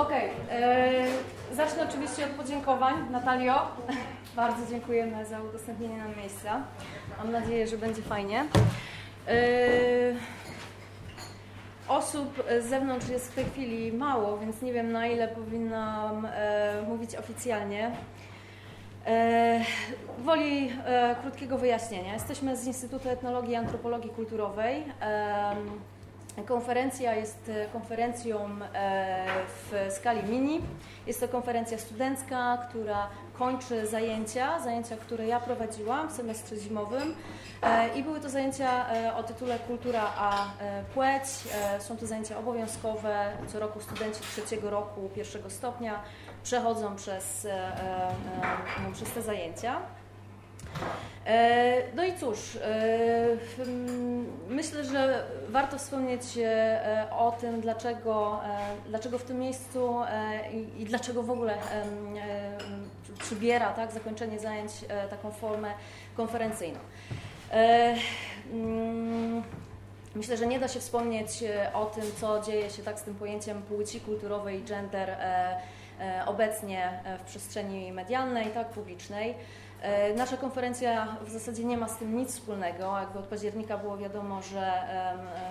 Okej, okay. zacznę oczywiście od podziękowań. Natalio, bardzo dziękujemy za udostępnienie nam miejsca. Mam nadzieję, że będzie fajnie. E, osób z zewnątrz jest w tej chwili mało, więc nie wiem na ile powinnam e, mówić oficjalnie. E, woli e, krótkiego wyjaśnienia. Jesteśmy z Instytutu Etnologii i Antropologii Kulturowej. Konferencja jest e, konferencją e, w skali mini. Jest to konferencja studencka, która kończy zajęcia, zajęcia, które ja prowadziłam w semestrze zimowym. E, I były to zajęcia o tytule Kultura a płeć. Są to zajęcia obowiązkowe. Co roku studenci trzeciego roku, pierwszego stopnia przechodzą przez, przez te zajęcia. E, no i cóż, e, myślę, że warto wspomnieć e, o tym, dlaczego, dlaczego w tym miejscu i dlaczego w ogóle przybiera tak, zakończenie zajęć taką formę konferencyjną. Myślę, że nie da się wspomnieć o tym, co dzieje się tak z tym pojęciem płci kulturowej gender obecnie w przestrzeni medialnej, tak publicznej. E, nasza konferencja w zasadzie nie ma z tym nic wspólnego. Jakby od października było wiadomo, że,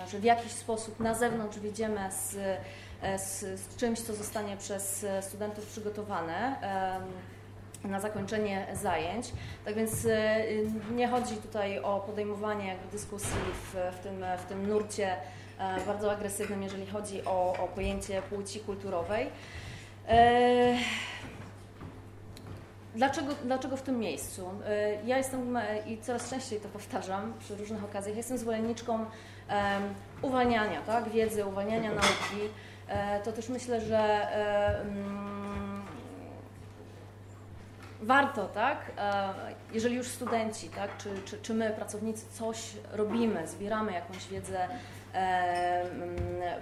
że w jakiś sposób na zewnątrz wyjdziemy z, e, z, z czymś, co zostanie przez studentów przygotowane na zakończenie zajęć. Tak więc e, nie chodzi tutaj o podejmowanie dyskusji w, w, tym, w tym nurcie bardzo agresywnym, jeżeli chodzi o, o pojęcie płci kulturowej. Dlaczego, dlaczego w tym miejscu? Y, ja jestem e, i coraz częściej to powtarzam przy różnych okazjach, jestem zwolenniczką uwalniania tak, wiedzy, uwalniania nauki. E, to też myślę, że um, warto, tak, e, jeżeli już studenci, tak, czy, czy, czy my, pracownicy, coś robimy, zbieramy jakąś wiedzę,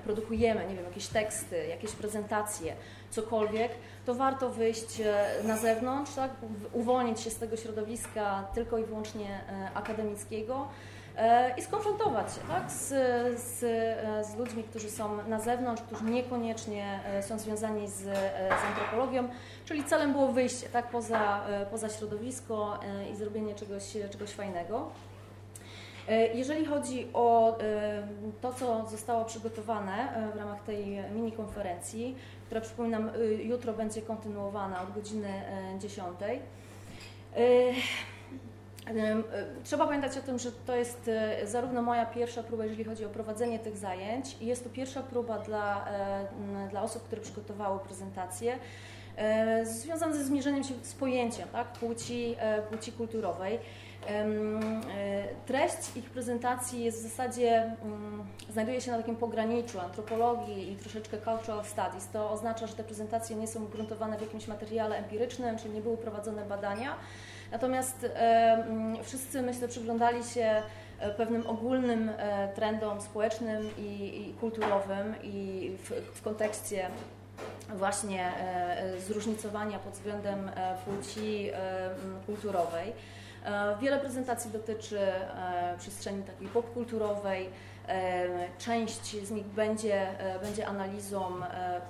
produkujemy, nie wiem, jakieś teksty, jakieś prezentacje, cokolwiek, to warto wyjść e, na zewnątrz, tak? uwolnić się z tego środowiska tylko i wyłącznie e, akademickiego. e, i skonfrontować się tak? z, z, z ludźmi, którzy są na zewnątrz, którzy niekoniecznie są związani z, z antropologią, czyli celem było wyjście tak? poza, poza środowisko i zrobienie czegoś, czegoś fajnego. Jeżeli chodzi o to, co zostało przygotowane w ramach tej mini konferencji, która przypominam jutro będzie kontynuowana od godziny 10. E, e, e, trzeba pamiętać o tym, że to jest zarówno moja pierwsza próba, jeżeli chodzi o prowadzenie tych zajęć, i jest to pierwsza próba dla, dla osób, które przygotowały prezentację, związana ze zmierzeniem się z pojęciem tak, płci, płci kulturowej. E, treść ich prezentacji jest w zasadzie, mm, znajduje się na takim pograniczu antropologii i troszeczkę cultural studies. To oznacza, że te prezentacje nie są gruntowane w jakimś materiale empirycznym, czyli nie były prowadzone badania. Natomiast mm, wszyscy, myślę, przyglądali się e, pewnym ogólnym e, trendom społecznym i, kulturowym i w, w kontekście właśnie zróżnicowania pod względem płci kulturowej. E, wiele prezentacji dotyczy e, przestrzeni takiej popkulturowej. E, część z nich będzie, będzie analizą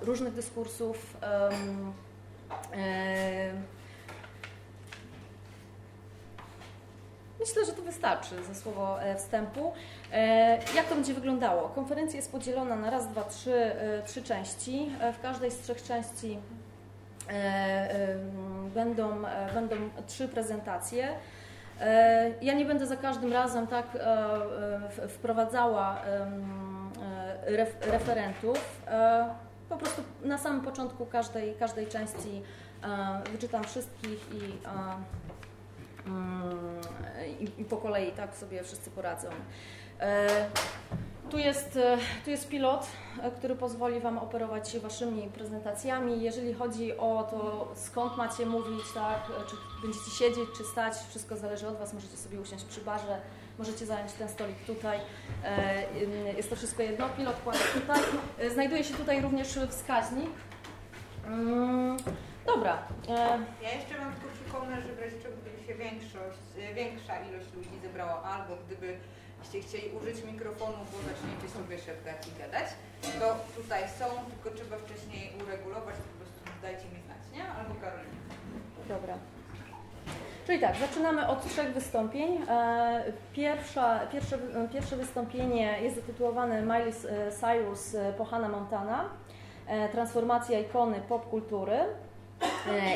różnych dyskursów. Myślę, że to wystarczy za słowo wstępu. Jak to będzie wyglądało? Konferencja jest podzielona na raz, dwa, trzy, trzy części. W każdej z trzech części będą, będą trzy prezentacje. E, ja nie będę za każdym razem tak e, e, wprowadzała referentów. Po prostu na samym początku każdej, każdej części wyczytam wszystkich mm, i, i po kolei tak sobie wszyscy poradzą. Tu jest, e, tu jest pilot, e, który pozwoli Wam operować Waszymi prezentacjami. Jeżeli chodzi o to, skąd macie mówić, tak, e, czy będziecie siedzieć, czy stać, wszystko zależy od Was. Możecie sobie usiąść przy barze, możecie zająć ten stolik tutaj. Jest to wszystko jedno. Pilot kładzie tutaj. Znajduje się tutaj również wskaźnik. Dobra. Ja jeszcze mam tylko przypomnę, że w razie czego gdyby się większość, większa ilość ludzi zebrała, albo gdyby jeśli chcieli użyć mikrofonu, bo zaczniecie sobie szeptać i gadać, to tutaj są, tylko trzeba wcześniej uregulować Karolina. Dobra. Czyli tak, zaczynamy od trzech wystąpień. E, pierwsza, pierwsze, pierwsze wystąpienie jest zatytułowane Miley Cyrus po Hannah Montana. Transformacja ikony popkultury.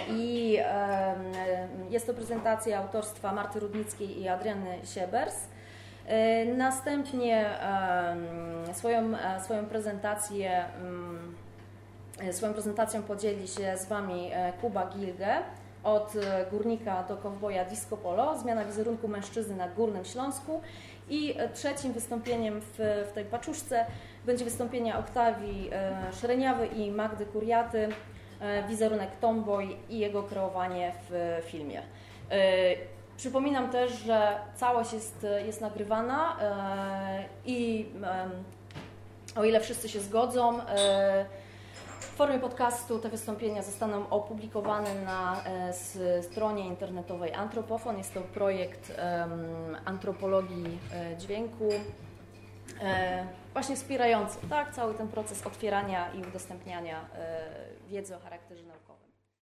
I jest to prezentacja autorstwa Marty Rudnickiej i Adriany Siebers. Następnie swoją, swoją prezentację swoją prezentacją podzieli się z Wami Kuba Gilge od górnika do kowboja Disco Polo, zmiana wizerunku mężczyzny na Górnym Śląsku i trzecim wystąpieniem w, w tej paczuszce będzie wystąpienie Oktawii Szereniawy i Magdy Kuriaty E, wizerunek Tomboy i jego kreowanie w filmie. E, przypominam też, że całość jest, jest nagrywana e, i o ile wszyscy się zgodzą, w formie podcastu te wystąpienia zostaną opublikowane na stronie internetowej Antropofon. Jest to projekt antropologii dźwięku właśnie wspierający tak, cały ten proces otwierania i udostępniania e, wiedzy o charakterze naukowym.